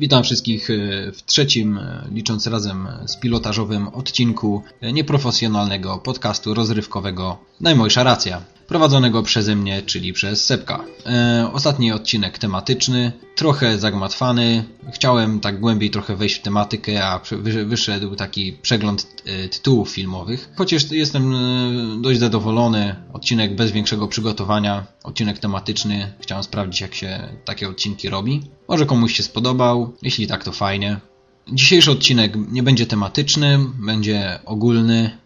Witam wszystkich e, w trzecim, e, licząc razem z pilotażowym odcinku nieprofesjonalnego podcastu rozrywkowego Najmojsza Racja prowadzonego przeze mnie, czyli przez Sepka. E, ostatni odcinek tematyczny, trochę zagmatwany. Chciałem tak głębiej trochę wejść w tematykę, a wyszedł taki przegląd tytułów filmowych. Chociaż jestem e, dość zadowolony, odcinek bez większego przygotowania, odcinek tematyczny. Chciałem sprawdzić, jak się takie odcinki robi. Może komuś się spodobał, jeśli tak, to fajnie. Dzisiejszy odcinek nie będzie tematyczny, będzie ogólny,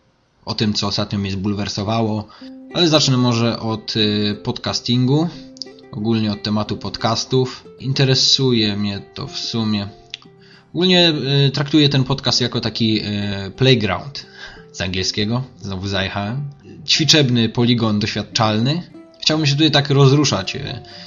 o tym, co ostatnio mnie zbulwersowało, ale zacznę może od y, podcastingu, ogólnie od tematu podcastów. Interesuje mnie to w sumie. Ogólnie y, traktuję ten podcast jako taki y, playground z angielskiego, znowu zajechałem. Ćwiczebny poligon doświadczalny. Chciałbym się tutaj tak rozruszać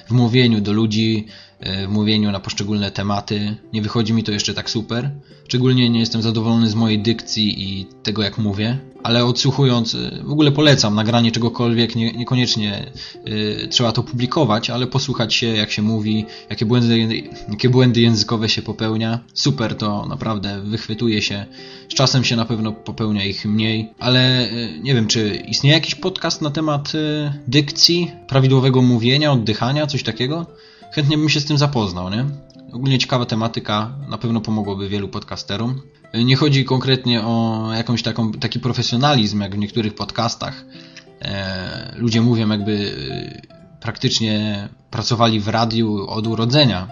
w mówieniu do ludzi, w mówieniu na poszczególne tematy. Nie wychodzi mi to jeszcze tak super. Szczególnie nie jestem zadowolony z mojej dykcji i tego jak mówię ale odsłuchując, y, w ogóle polecam nagranie czegokolwiek, nie, niekoniecznie y, trzeba to publikować, ale posłuchać się, jak się mówi, jakie błędy, jakie błędy językowe się popełnia. Super, to naprawdę wychwytuje się. Z czasem się na pewno popełnia ich mniej, ale y, nie wiem, czy istnieje jakiś podcast na temat y, dykcji, prawidłowego mówienia, oddychania, coś takiego? Chętnie bym się z tym zapoznał, nie? Ogólnie ciekawa tematyka, na pewno pomogłoby wielu podcasterom. Nie chodzi konkretnie o jakąś taką, taki profesjonalizm, jak w niektórych podcastach. E, ludzie mówią, jakby e, praktycznie pracowali w radiu od urodzenia.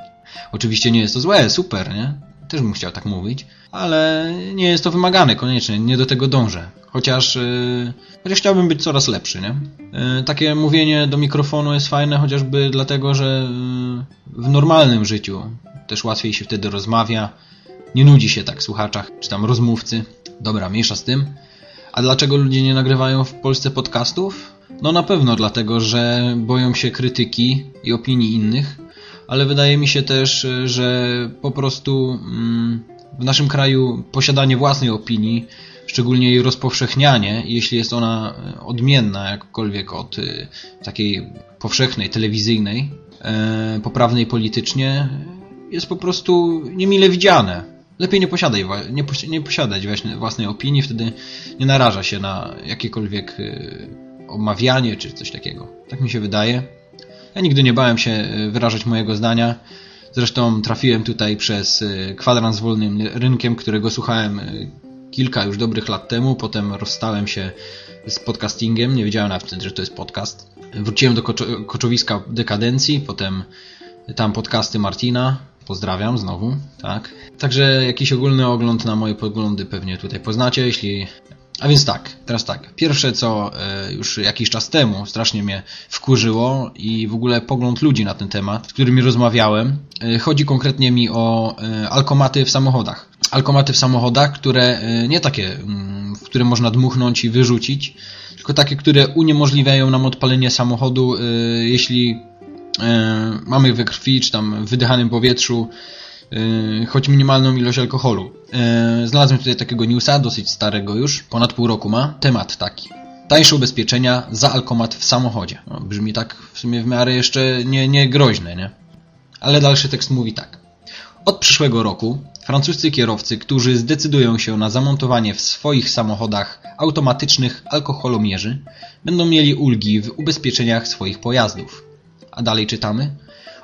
Oczywiście nie jest to złe, super, nie? Też bym chciał tak mówić, ale nie jest to wymagane koniecznie, nie do tego dążę. Chociaż, yy, chociaż chciałbym być coraz lepszy, nie? Yy, takie mówienie do mikrofonu jest fajne chociażby dlatego, że yy, w normalnym życiu też łatwiej się wtedy rozmawia, nie nudzi się tak słuchaczach, czy tam rozmówcy. Dobra, mniejsza z tym. A dlaczego ludzie nie nagrywają w Polsce podcastów? No na pewno dlatego, że boją się krytyki i opinii innych, ale wydaje mi się też, że po prostu mm, w naszym kraju posiadanie własnej opinii, szczególnie jej rozpowszechnianie, jeśli jest ona odmienna jakkolwiek od y, takiej powszechnej, telewizyjnej, e, poprawnej politycznie, jest po prostu niemile widziane. Lepiej nie, posiadaj, nie, posiadać własnej opinii, wtedy nie naraża się na jakiekolwiek omawianie czy coś takiego. Tak mi się wydaje. Ja nigdy nie bałem się wyrażać mojego zdania. Zresztą trafiłem tutaj przez kwadrans z wolnym rynkiem, którego słuchałem kilka już dobrych lat temu. Potem rozstałem się z podcastingiem. Nie wiedziałem nawet wtedy, że to jest podcast. Wróciłem do koczo koczowiska dekadencji, potem tam podcasty Martina, Pozdrawiam znowu, tak. Także jakiś ogólny ogląd na moje poglądy pewnie tutaj poznacie, jeśli... A więc tak, teraz tak. Pierwsze co e, już jakiś czas temu strasznie mnie wkurzyło i w ogóle pogląd ludzi na ten temat, z którymi rozmawiałem, e, chodzi konkretnie mi o e, alkomaty w samochodach. Alkomaty w samochodach, które nie takie, mm, w które można dmuchnąć i wyrzucić, tylko takie, które uniemożliwiają nam odpalenie samochodu, jeśli E, mamy we krwi, czy tam w wydychanym powietrzu choć minimalną ilość alkoholu. Znalazłem tutaj takiego newsa, dosyć starego już, ponad pół roku ma. Temat taki. Tańsze ubezpieczenia za alkomat w samochodzie. No, brzmi tak w sumie w miarę jeszcze nie, nie groźne, nie? Ale dalszy tekst mówi tak. Od przyszłego roku francuscy kierowcy, którzy zdecydują się na zamontowanie w swoich samochodach automatycznych alkoholomierzy, będą mieli ulgi w ubezpieczeniach swoich pojazdów. A dalej czytamy.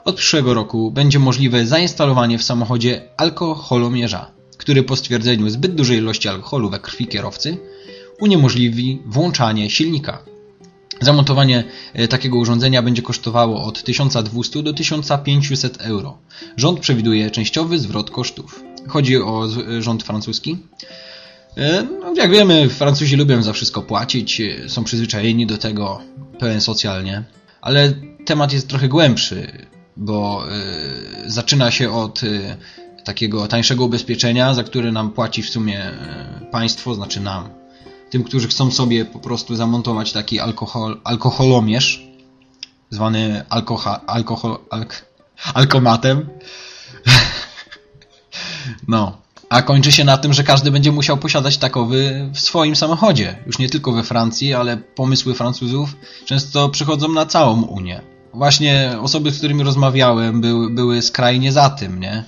Od przyszłego roku będzie możliwe zainstalowanie w samochodzie alkoholomierza, który po stwierdzeniu zbyt dużej ilości alkoholu we krwi kierowcy uniemożliwi włączanie silnika. Zamontowanie e, takiego urządzenia będzie kosztowało od 1200 do 1500 euro. Rząd przewiduje częściowy zwrot kosztów. Chodzi o rząd francuski. E, no, jak wiemy, Francuzi lubią za wszystko płacić, e, są przyzwyczajeni do tego, pełen socjalnie. Ale temat jest trochę głębszy, bo zaczyna się od takiego tańszego ubezpieczenia, za które nam płaci w sumie państwo, znaczy nam, tym, którzy chcą sobie po prostu zamontować taki alkohol, alkoholomierz, zwany alkoha, alkohol, alk, alkomatem. no. A kończy się na tym, że każdy będzie musiał posiadać takowy w swoim samochodzie. Już nie tylko we Francji, ale pomysły Francuzów często przychodzą na całą Unię. Właśnie osoby, z którymi rozmawiałem, były, były skrajnie za tym, nie?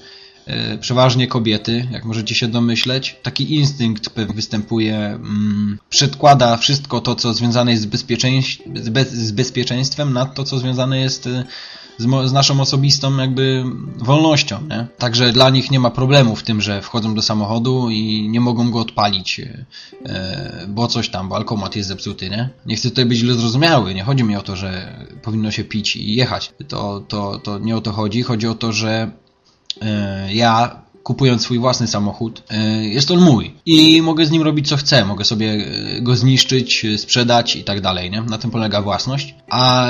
E, przeważnie kobiety, jak możecie się domyśleć. Taki instynkt występuje, mm, przedkłada wszystko to, co związane jest z, z, bez, z bezpieczeństwem nad to, co związane jest e, z, z, naszą osobistą jakby wolnością. Nie? Także dla nich nie ma problemu w tym, że wchodzą do samochodu i nie mogą go odpalić, e, bo coś tam, bo alkomat jest zepsuty. Nie? nie chcę tutaj być źle zrozumiały, nie chodzi mi o to, że powinno się pić i jechać. To, to, to nie o to chodzi. Chodzi o to, że E, ja kupując swój własny samochód, e, jest on mój i mogę z nim robić co chcę, mogę sobie e, go zniszczyć, sprzedać i tak dalej, nie? Na tym polega własność, a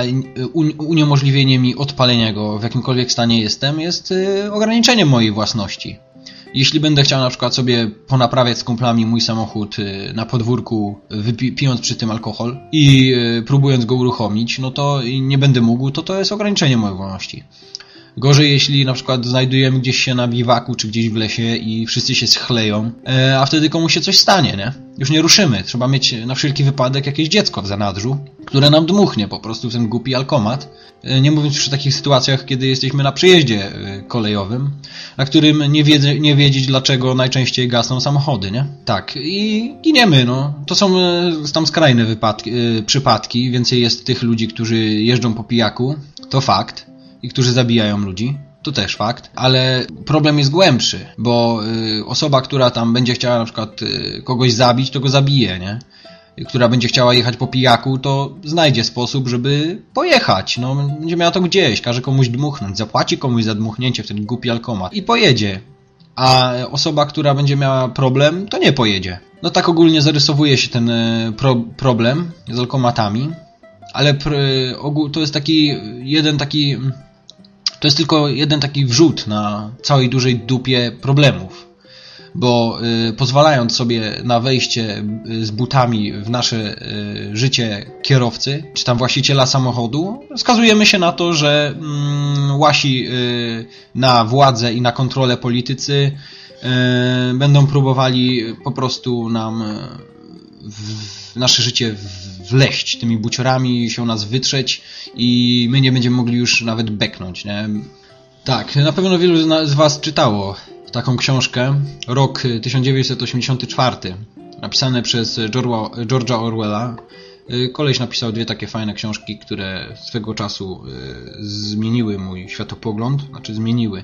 uniemożliwienie mi odpalenia go w jakimkolwiek stanie jestem jest ograniczeniem mojej własności. Jeśli będę chciał na przykład sobie ponaprawiać z kumplami mój samochód na podwórku, pijąc przy tym alkohol i próbując go uruchomić, no to nie będę mógł, to to jest ograniczenie mojej wolności. Gorzej, jeśli na przykład znajdujemy gdzieś się na biwaku, czy gdzieś w lesie i wszyscy się schleją, e, a wtedy komuś się coś stanie, nie? Już nie ruszymy. Trzeba mieć na wszelki wypadek jakieś dziecko w zanadrzu, które nam dmuchnie po prostu w ten głupi alkomat. E, nie mówiąc już o takich sytuacjach, kiedy jesteśmy na przyjeździe e, kolejowym, na którym nie, wiedzy, nie wiedzieć dlaczego najczęściej gasną samochody, nie? Tak. I giniemy, no. To są tam skrajne wypadki, przypadki. Więcej jest tych ludzi, którzy jeżdżą po pijaku. To fakt i którzy zabijają ludzi. To też fakt, ale problem jest głębszy, bo y, osoba, która tam będzie chciała na przykład y, kogoś zabić, to go zabije, nie? która będzie chciała jechać po pijaku, to znajdzie sposób, żeby pojechać. No, będzie miała to gdzieś, każe komuś dmuchnąć, zapłaci komuś za dmuchnięcie w ten głupi alkomat i pojedzie. A osoba, która będzie miała problem, to nie pojedzie. No tak ogólnie zarysowuje się ten y, pro problem z alkomatami, ale to jest taki jeden taki to jest tylko jeden taki wrzut na całej dużej dupie problemów. Bo y, pozwalając sobie na wejście y, z butami w nasze y, życie kierowcy, czy tam właściciela samochodu, skazujemy się na to, że mm, łasi y, na władzę i na kontrolę politycy y, będą próbowali po prostu nam y, nasze życie wleść tymi buciorami, się nas wytrzeć i my nie będziemy mogli już nawet beknąć, nie? Tak, na pewno wielu z Was czytało taką książkę, rok 1984, napisane przez George'a Orwella. Koleś napisał dwie takie fajne książki, które swego czasu y, zmieniły mój światopogląd, znaczy zmieniły,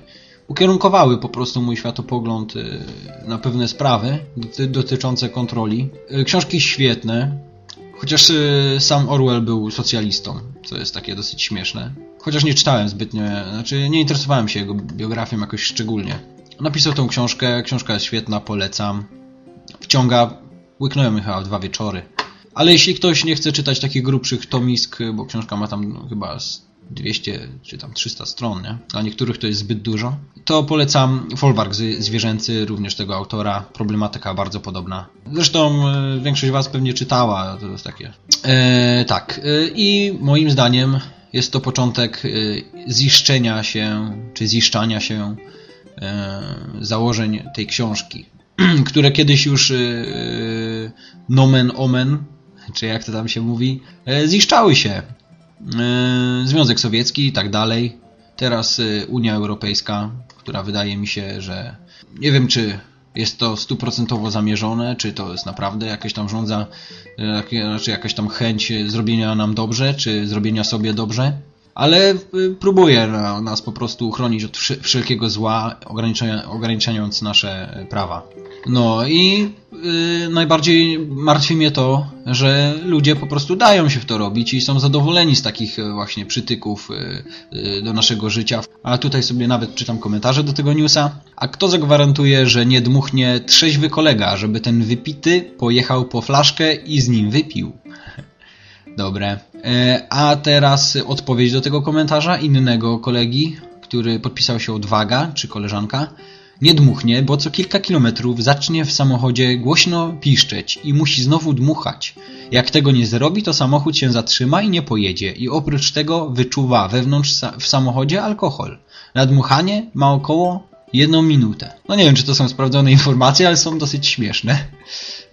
ukierunkowały po prostu mój światopogląd y, na pewne sprawy dotyczące kontroli. Y, książki świetne, Chociaż y, sam Orwell był socjalistą, co jest takie dosyć śmieszne. Chociaż nie czytałem zbytnio, znaczy nie interesowałem się jego biografią jakoś szczególnie. Napisał tą książkę, książka jest świetna, polecam. Wciąga, łyknąłem chyba dwa wieczory. Ale jeśli ktoś nie chce czytać takich grubszych tomisk, bo książka ma tam no, chyba 200 czy tam 300 stron, nie? Dla niektórych to jest zbyt dużo. To polecam Folwark Zwierzęcy, również tego autora. Problematyka bardzo podobna. Zresztą e, większość Was pewnie czytała, to jest takie. E, tak. E, I moim zdaniem jest to początek e, ziszczenia się, czy ziszczania się założeń tej książki, które kiedyś już nomen omen, czy jak to tam się mówi, ziszczały się Związek Sowiecki i tak dalej. Teraz e, Unia Europejska, która wydaje mi się, że nie wiem czy jest to stuprocentowo zamierzone, czy to jest naprawdę jakaś tam rządza, e, znaczy jakaś tam chęć zrobienia nam dobrze, czy zrobienia sobie dobrze, ale próbuje nas po prostu chronić od wszelkiego zła, ograniczając nasze prawa. No i yy, najbardziej martwi mnie to, że ludzie po prostu dają się w to robić i są zadowoleni z takich y, właśnie przytyków do naszego życia. A tutaj sobie nawet czytam komentarze do tego newsa. A kto zagwarantuje, że nie dmuchnie trzeźwy kolega, żeby ten wypity pojechał po flaszkę i z nim wypił? Dobre. E, a teraz odpowiedź do tego komentarza innego kolegi, który podpisał się odwaga, czy koleżanka. Nie dmuchnie, bo co kilka kilometrów zacznie w samochodzie głośno piszczeć i musi znowu dmuchać. Jak tego nie zrobi, to samochód się zatrzyma i nie pojedzie i oprócz tego wyczuwa wewnątrz w samochodzie alkohol. Nadmuchanie ma około jedną minutę. No nie wiem, czy to są sprawdzone informacje, ale są dosyć śmieszne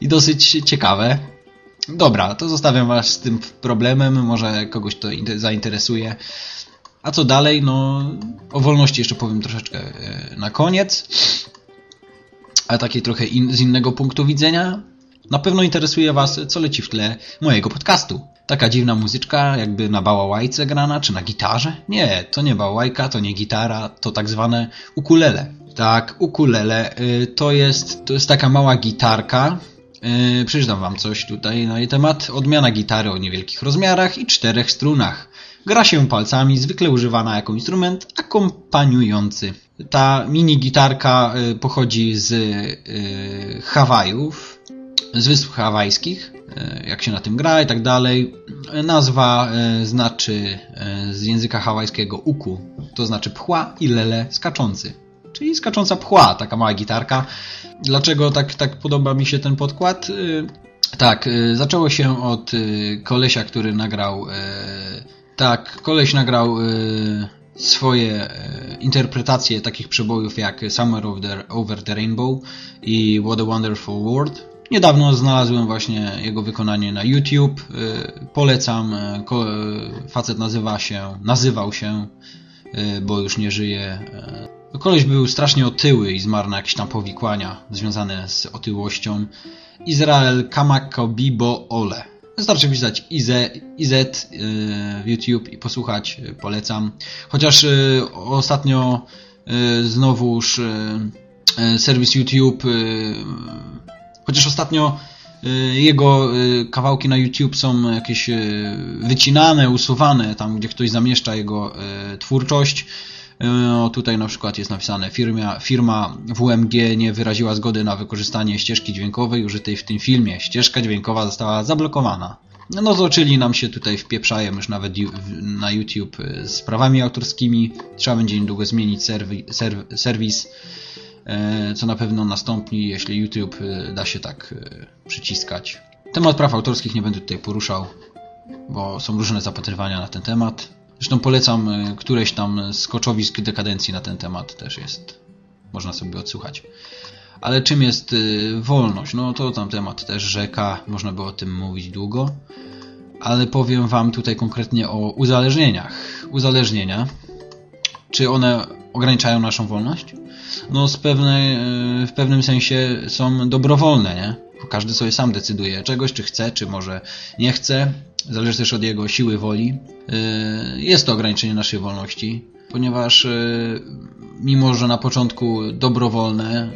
i dosyć ciekawe. Dobra, to zostawiam was z tym problemem, może kogoś to zainteresuje. A co dalej? No, o wolności jeszcze powiem troszeczkę e, na koniec. A takie trochę in, z innego punktu widzenia. Na pewno interesuje Was, co leci w tle mojego podcastu. Taka dziwna muzyczka, jakby na bałałajce grana, czy na gitarze? Nie, to nie bałałajka, to nie gitara, to tak zwane ukulele. Tak, ukulele y, to jest, to jest taka mała gitarka. Y, przeczytam Wam coś tutaj na jej temat. Odmiana gitary o niewielkich rozmiarach i czterech strunach. Gra się palcami, zwykle używana jako instrument akompaniujący. Ta mini gitarka y, pochodzi z y, Hawajów, z Wysp Hawajskich, jak się na tym gra i tak dalej. Nazwa znaczy z języka hawajskiego uku, to znaczy pchła i lele skaczący. Czyli skacząca pchła, taka mała gitarka. Dlaczego tak, tak podoba mi się ten podkład? Tak, zaczęło się od kolesia, który nagrał tak, koleś nagrał y, swoje y, interpretacje takich przebojów jak Summer of the, Over the Rainbow i What a Wonderful World. Niedawno znalazłem właśnie jego wykonanie na YouTube. Y, polecam. Facet nazywa się, nazywał się, bo już nie żyje. Koleś był strasznie otyły i zmarł na jakieś tam powikłania związane z otyłością. Izrael Kamakobibo Ole. Wystarczy wpisać IZ, IZ y, w YouTube i posłuchać, y, polecam. Chociaż y, ostatnio znowuż serwis YouTube, chociaż ostatnio jego kawałki na YouTube są jakieś wycinane, usuwane, tam gdzie ktoś zamieszcza jego twórczość. O, tutaj na przykład jest napisane firma, firma WMG nie wyraziła zgody na wykorzystanie ścieżki dźwiękowej użytej w tym filmie. Ścieżka dźwiękowa została zablokowana. No to czyli nam się tutaj wpieprzają już nawet na YouTube y, z prawami autorskimi. Trzeba będzie niedługo zmienić serwi, serw, serwis, y, co na pewno nastąpi, jeśli YouTube y, da się tak przyciskać. Temat praw autorskich nie będę tutaj poruszał, bo są różne zapatrywania na ten temat. Zresztą polecam y, któreś tam skoczowisk dekadencji na ten temat też jest. Można sobie odsłuchać. Ale czym jest y, wolność? No to tam temat też rzeka, można by o tym mówić długo. Ale powiem Wam tutaj konkretnie o uzależnieniach. Uzależnienia, czy one ograniczają naszą wolność? No z pewnej, y, w pewnym sensie są dobrowolne, nie? Każdy sobie sam decyduje czegoś, czy chce, czy może nie chce zależy też od jego siły woli. Y, jest to ograniczenie naszej wolności, ponieważ y, mimo, że na początku dobrowolne,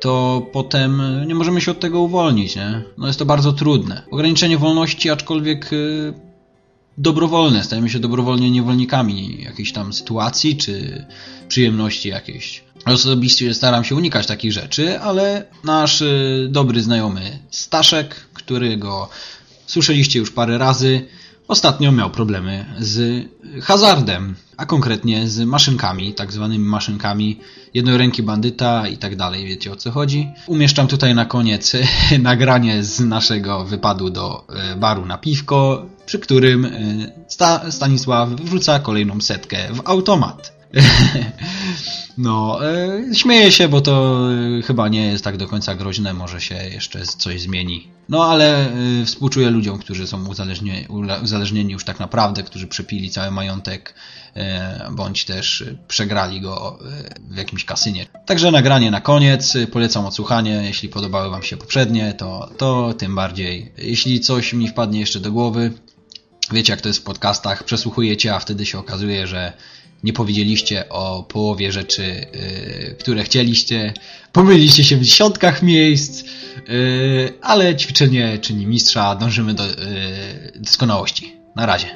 to potem nie możemy się od tego uwolnić. Nie? No jest to bardzo trudne. Ograniczenie wolności, aczkolwiek y, dobrowolne. Stajemy się dobrowolnie niewolnikami jakiejś tam sytuacji czy przyjemności jakiejś. Osobiście staram się unikać takich rzeczy, ale nasz dobry znajomy Staszek, którego Słyszeliście już parę razy. Ostatnio miał problemy z hazardem, a konkretnie z maszynkami, tak zwanymi maszynkami jednoręki bandyta i tak dalej, wiecie o co chodzi. Umieszczam tutaj na koniec nagranie z naszego wypadu do e, baru na piwko, przy którym e, Sta Stanisław wrzuca kolejną setkę w automat. No, e, śmieję się, bo to e, chyba nie jest tak do końca groźne, może się jeszcze coś zmieni. No, ale e, współczuję ludziom, którzy są uzależnieni, już tak naprawdę, którzy przepili cały majątek, bądź też przegrali go w jakimś kasynie. Także nagranie na koniec, polecam odsłuchanie, jeśli podobały Wam się poprzednie, to, to tym bardziej. Jeśli coś mi wpadnie jeszcze do głowy, Wiecie, jak to jest w podcastach, przesłuchujecie, a wtedy się okazuje, że nie powiedzieliście o połowie rzeczy, yy, które chcieliście. Pomyliliście się w dziesiątkach miejsc, yy, ale ćwiczenie czyni mistrza, dążymy do yy, doskonałości. Na razie.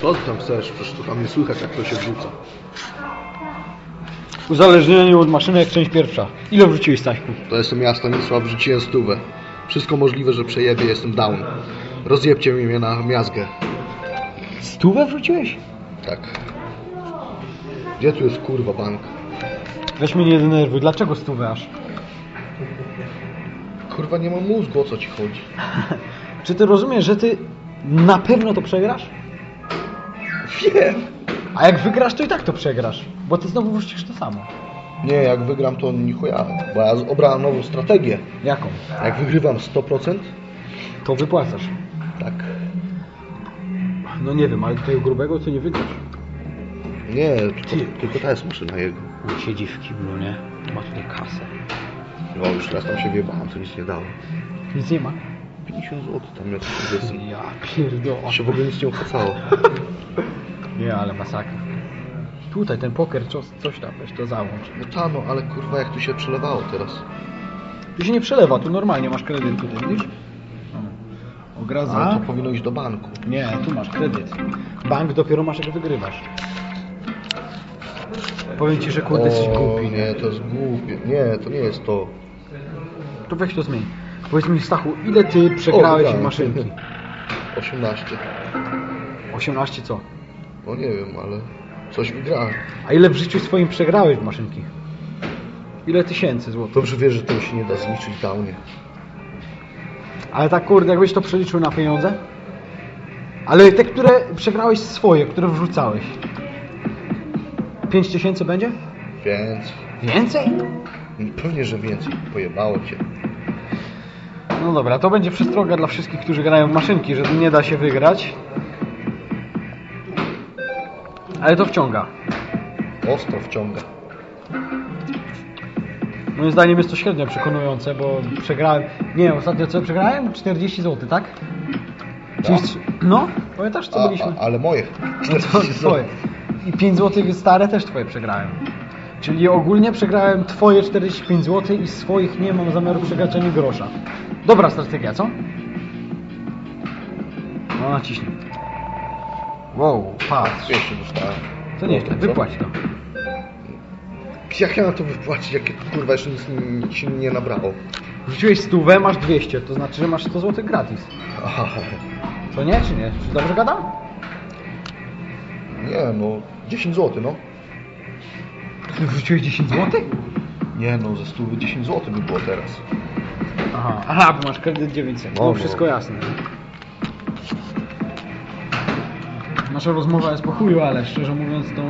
Co ty tam chcesz? Przecież tu tam nie słychać jak to się wrzuca. Uzależnienie od maszynek, część pierwsza. Ile wrzuciłeś, Staśku? To jestem ja, Stanisław, wrzuciłem stówę. Wszystko możliwe, że przejebie, jestem down. Rozjebcie mi mnie na miazgę. Stówę wrzuciłeś? Tak. Gdzie tu jest kurwa bank? Weź mnie nie denerwuj, dlaczego stówę aż? Kurwa nie mam mózgu, o co ci chodzi? Czy ty rozumiesz, że ty na pewno to przegrasz? Wiem. A jak wygrasz, to i tak to przegrasz, bo ty znowu wrzucisz to samo. Nie, jak wygram to ni chuja, bo ja obrałem nową strategię. Jaką? Jak wygrywam 100%, To wypłacasz. tak. No nie wiem, ale tego grubego to nie wygrasz. Nie, tylko, tylko ta jest maszyna jego. On siedzi w kiblu, nie? Ma tutaj kasę. No już raz tam się wjebałem, to nic nie dało. Nic nie ma. 50 zł tam miał coś Ja pierdolę. się w ogóle nic nie opłacało. Nie, ale masakra. Tutaj ten poker, coś, coś tam, weź to załącz. No ta no, ale kurwa jak tu się przelewało teraz. Tu się nie przelewa, tu normalnie masz kredyt tutaj, widzisz? Ogradza. Ale to powinno iść do banku. Nie, tu masz kredyt. Bank dopiero masz jak wygrywasz. Powiem ci, że kurde jesteś O, głupi. nie, to jest głupie. Nie, to nie jest to. To weź to zmień. Powiedz mi Stachu, ile ty przegrałeś wygrałem. w maszynki? 18. 18 co? No nie wiem, ale coś wygrałem. A ile w życiu swoim przegrałeś w maszynki? Ile tysięcy złotych? Dobrze wiesz, że to się nie da zliczyć downie. Ale tak kurde, jakbyś to przeliczył na pieniądze? Ale te, które przegrałeś swoje, które wrzucałeś. 5 tysięcy będzie? Więc Więcej? pewnie, że więcej. Pojebało cię. No dobra, to będzie przestroga dla wszystkich, którzy grają w maszynki, że nie da się wygrać. Ale to wciąga. Ostro wciąga. Moim zdaniem jest to średnio przekonujące, bo przegrałem... Nie, ostatnio co przegrałem? 40 zł, tak? Czyli... Tak. No, pamiętasz co A, byliśmy? a, ale moje. No to twoje. I 5 zł stare też twoje przegrałem. Czyli ogólnie przegrałem twoje 45 zł i swoich nie mam zamiaru przegrać ani grosza. Dobra strategia, co? No naciśnij. Wow, patrz. 200 dostałem. To nieźle, wypłać to. Jak ja mam to wypłacić, jak kurwa jeszcze nic mi się nie nabrało? Wrzuciłeś stówę, masz 200, to znaczy, że masz 100 zł gratis. Aha. To nie, czy nie? Czy dobrze gadam? Nie no, 10 zł no. Ty wrzuciłeś 10 zł? Nie no, ze 100 10 zł by było teraz. Aha, aha, bo masz kredyt 900. No, No, no. wszystko jasne. Nasza rozmowa jest po chuju, ale szczerze mówiąc to...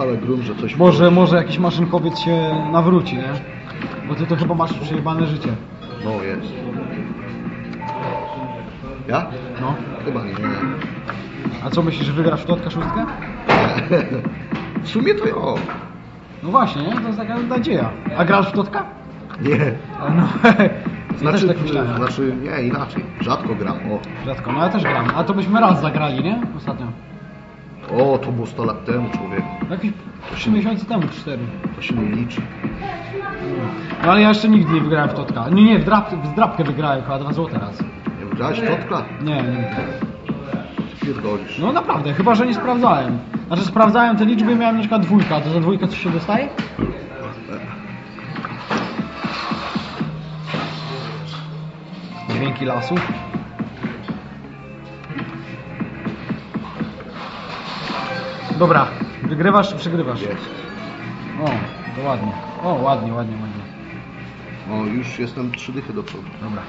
Ale grum, że coś... Może, może jakiś maszynkowiec się nawróci, nie? Bo ty to chyba masz przejebane życie. No jest. Ja? No. Chyba nie. A co myślisz, że wygrasz w totka szóstkę? W sumie to ja. No właśnie, nie? To jest taka nadzieja. A grasz w totka? Nie. A No, Znaczy, tak myślałem. znaczy, nie, inaczej. Rzadko gram. O, Rzadko, no ja też gram. A to byśmy raz zagrali, nie? Ostatnio. O to było 100 lat temu, człowiek. Jakieś 3 miesiące temu, 4. To się nie liczy. No ale ja jeszcze nigdy nie wygrałem w totka. Nie, nie, w, drap, w drapkę wygrałem chyba 2 złote raz. Nie wygrałeś totka? Nie, nigdy. Pierdolisz. No naprawdę, chyba że nie sprawdzałem. Znaczy sprawdzałem te liczby miałem na przykład dwójka, to za dwójkę coś się dostaje? Dźwięki lasu. Dobra, wygrywasz czy przegrywasz? Jest. O, to ładnie. O, ładnie, ładnie, ładnie. O, już jestem trzy dychy do przodu. Dobra.